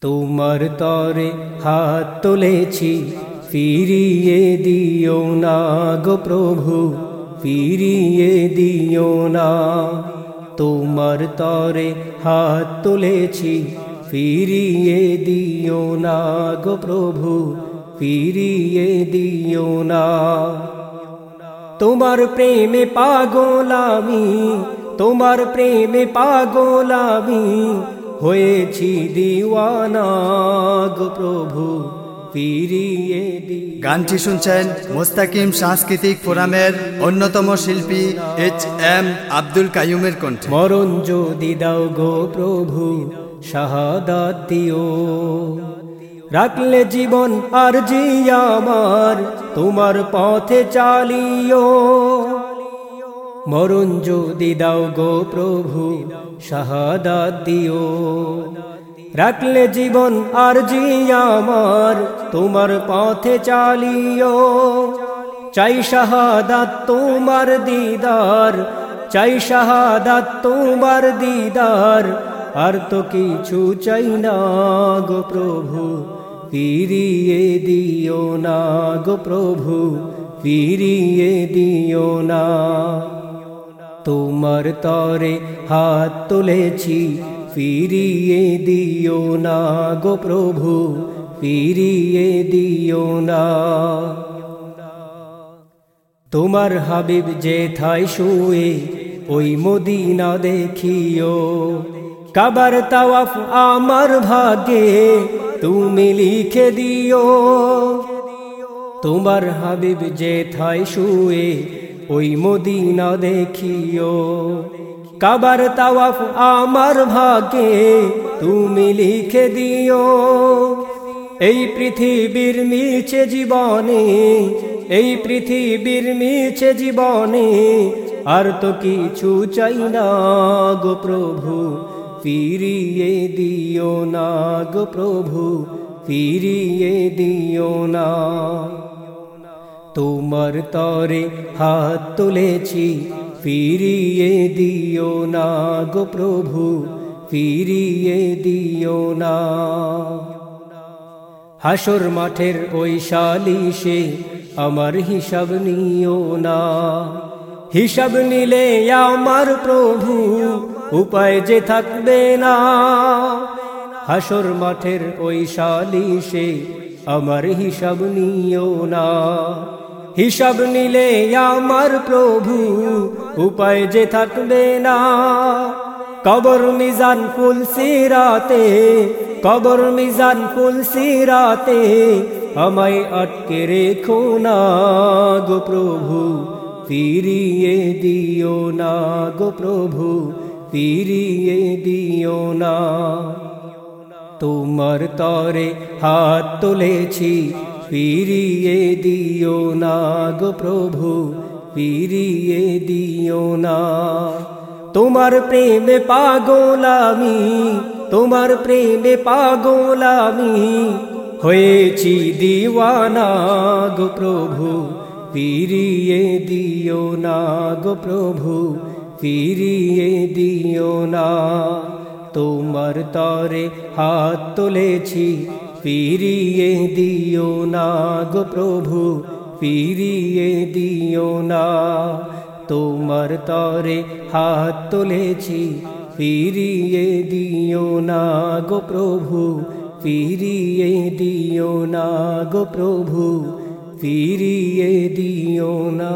তোমার তরে হাত তুলেছি, ফিরিয়ে দিও না গো প্রভু, ফিরিয়ে দিও না। তোমার তরে হাত তুলেছি, ফিরিয়ে দিও না গো প্রভু, ফিরিয়ে দিও না। তোমার প্রেমে পাগল আমি, তোমার প্রেমে পাগল আমি হয়েছি দিওয়ানা গো প্রভু ফিরিয়ে দি। গানটি শুনছেন মোস্তাকিম সাংস্কৃতিক ফোরামের অন্যতম শিল্পী এইচ এম আব্দুল কাইয়ুমের কণ্ঠে। মরণ যদি দাও গো প্রভু শাহাদাত দিও। রাখলে জীবন আর জি আমার তোমার পথে চালিও। মরণ যদি দাও গো প্রভু, শাহাদাত দিও। রাখলে জীবন আর জি আমার, তোমার পথে চালিও। চাই শাহাদাত তোমার দিদার, চাই শাহাদাত তোমার দিদার, আর তো কিছু চাই না গো প্রভু, ফিরিয়ে দিও না গো প্রভু, ফিরিয়ে দিও না। তোমার তরে হাত তুলেছি, ফিরিয়ে দিও না গো প্রভু, ফিরিয়ে দিও না। তোমার হাবিব যে থাই শুয়ে, ওই মদিনা দেখিও। কাবার তাওয়াফ আমার ভাগে তুমি লিখে দিও। তোমার হাবিব যে থাই শুয়ে ওই মদিনা দেখিও। কাবার তাওয়াফ আমার ভাগে তুমি লিখে দিও। এই পৃথিবীর মিছে জীবনে, এই পৃথিবীর মিছে জীবনে আর তো কিছু চাই না গো প্রভু, ফিরিয়ে দিও না গো প্রভু, ফিরিয়ে দিও না। তোমার তরে হাত তুলেছি, ফিরিয়ে দিও না গো প্রভু, ফিরিয়ে দিও না। হাসর মাঠের ওই সালিশে আমার হিসাব নিও না। হিসাব নিলে আমার প্রভু উপায় যে থাকবে না। হাসর মাঠের ওই সালিশে আমার হিসাব নিও না। হিসাব নিলে আমার প্রভু, উপায় যে থাকবে না। কবর মিজান ফুল সিরাতে, কবর মিজান ফুল সিরাতে, আমায় আটকে রেখো না গো প্রভু, ফিরিয়ে দিও না গো প্রভু, ফিরিয়ে দিও না। তোমার তরে হাত তুলেছি ফিরিয়ে দিও না গো প্রভু, ফিরিয়ে দিও না। তোমার প্রেমে পাগল তোমার প্রেমে পাগল হয়েছি দিওয়ানা গো প্রভু, ফিরিয়ে দিও না গো প্রভু, ফিরিয়ে দিও না। তোমার তরে হাত তুলেছি ফিরিয়ে দিও না গো প্রভু, ফিরিয়ে দিও না। তোমার তরে হাত তুলেছি, ফিরিয়ে দিও না গো প্রভু, ফিরিয়ে দিও না গো প্রভু, ফিরিয়ে দিও না।